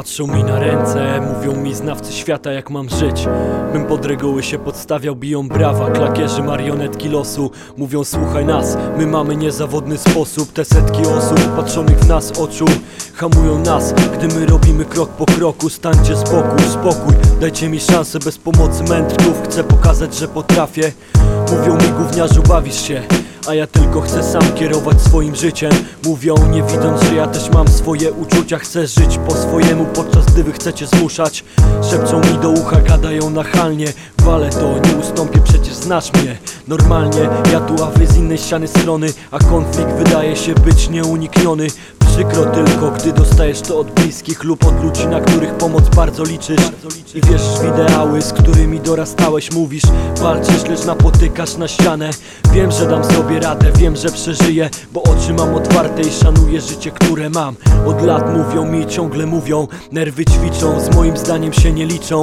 Patrzą mi na ręce, mówią mi znawcy świata jak mam żyć. Bym pod reguły się podstawiał, biją brawa Klakierzy, marionetki losu. Mówią słuchaj nas, my mamy niezawodny sposób. Te setki osób patrzonych w nas oczu Hamują nas, gdy my robimy krok po kroku Stańcie spokój, spokój, dajcie mi szansę bez pomocy mędrków Chcę pokazać, że potrafię. Mówią mi gówniarzu, bawisz się a ja tylko chcę sam kierować swoim życiem. Mówią nie widząc, że ja też mam swoje uczucia. Chcę żyć po swojemu, podczas gdy wy chcecie zmuszać. Szepczą mi do ucha, gadają nachalnie Wale to, nie ustąpię, przecież znasz mnie. Normalnie, ja tu, a wy z innej ściany strony. A konflikt wydaje się być nieunikniony. Przykro tylko, gdy dostajesz to od bliskich lub od ludzi, na których pomoc bardzo liczysz. I wierzysz w ideały, z którymi dorastałeś Mówisz, walczysz, lecz napotykasz na ścianę. Wiem, że dam sobie radę, wiem, że przeżyję Bo oczy mam otwarte i szanuję życie, które mam. Od lat mówią mi, ciągle mówią. Nerwy ćwiczą, z moim zdaniem się nie liczą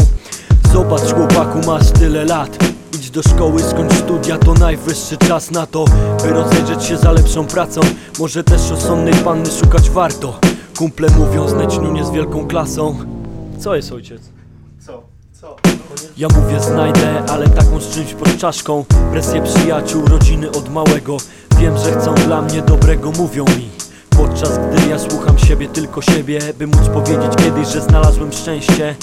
Zobacz chłopaku, masz tyle lat. Idź do szkoły, skończ studia, to najwyższy czas na to By rozejrzeć się za lepszą pracą. Może też rozsądnej panny szukać warto. Kumple mówią, znać nie z wielką klasą. Co jest ojciec? Co? Co? Ja mówię znajdę, ale taką z czymś pod czaszką. Presję przyjaciół, rodziny od małego. Wiem, że chcą dla mnie dobrego, mówią mi. Podczas gdy ja słucham siebie, tylko siebie By móc powiedzieć kiedyś, że znalazłem szczęście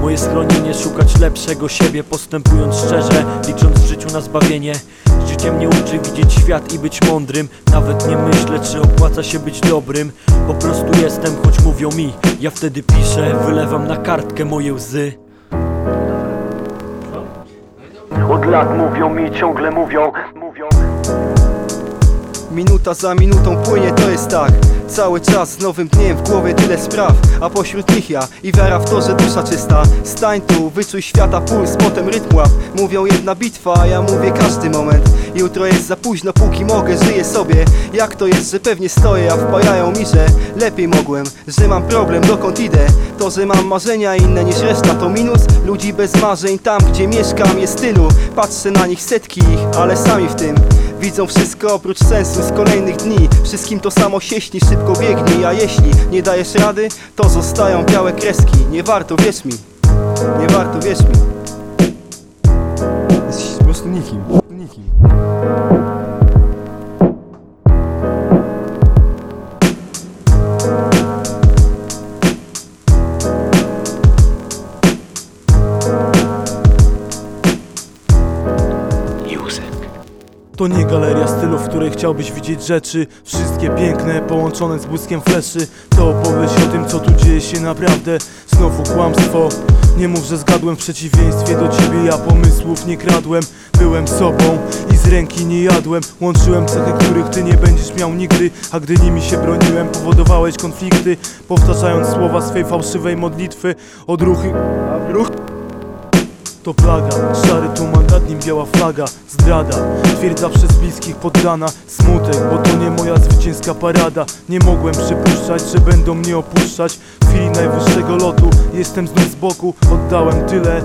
Moje schronienie szukać lepszego siebie Postępując szczerze, licząc w życiu na zbawienie. Życie mnie uczy widzieć świat i być mądrym. Nawet nie myślę, czy opłaca się być dobrym. Po prostu jestem, choć mówią mi. Ja wtedy piszę, wylewam na kartkę moje łzy. Od lat mówią mi, ciągle mówią, mówią. Minuta za minutą płynie, to jest tak Cały czas z nowym dniem w głowie tyle spraw A pośród nich ja i wiara w to, że dusza czysta. Stań tu, wyczuj świata puls, potem rytm łap. Mówią jedna bitwa, a ja mówię każdy moment. Jutro jest za późno, póki mogę, żyję sobie. Jak to jest, że pewnie stoję, a wpajają mi, że Lepiej mogłem, że mam problem, dokąd idę? To, że mam marzenia inne niż reszta to minus. Ludzi bez marzeń, tam gdzie mieszkam jest tylu. Patrzę na nich setki ich, ale sami w tym Widzą wszystko oprócz sensu z kolejnych dni Wszystkim to samo sieśni, szybko biegnij A jeśli nie dajesz rady, to zostają białe kreski Nie warto, wierz mi Nie warto, wierz mi Jesteś po prostu nikim. Nikim. To nie galeria stylu, w której chciałbyś widzieć rzeczy. Wszystkie piękne, połączone z błyskiem fleszy. To opowieść o tym, co tu dzieje się naprawdę. Znowu kłamstwo. Nie mów, że zgadłem w przeciwieństwie do ciebie. Ja pomysłów nie kradłem. Byłem sobą i z ręki nie jadłem. Łączyłem cechy, których ty nie będziesz miał nigdy. A gdy nimi się broniłem, powodowałeś konflikty. Powtarzając słowa swej fałszywej modlitwy Odruchy... Ruch... To plaga, szary tuman, nad nim biała flaga. Zdrada, twierdza przez bliskich poddana Smutek, bo to nie moja zwycięska parada. Nie mogłem przypuszczać, że będą mnie opuszczać. W chwili najwyższego lotu, jestem znów z boku. Oddałem tyle,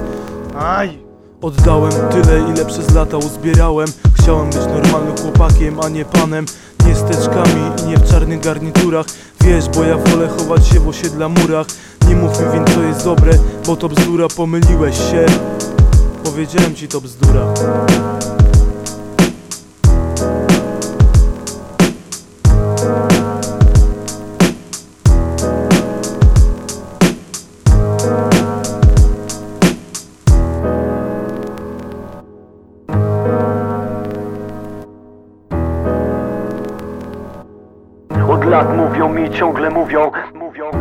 aj! Oddałem tyle, ile przez lata uzbierałem. Chciałem być normalnym chłopakiem, a nie panem. Nie z teczkami i nie w czarnych garniturach. Wiesz, bo ja wolę chować się w osiedla murach. Nie mów mi więc co jest dobre, bo to bzdura, pomyliłeś się Powiedziałem ci to bzdura. Od lat mówią mi, ciągle mówią, mówią